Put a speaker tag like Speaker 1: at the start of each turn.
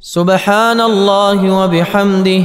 Speaker 1: سبحان الله وبحمده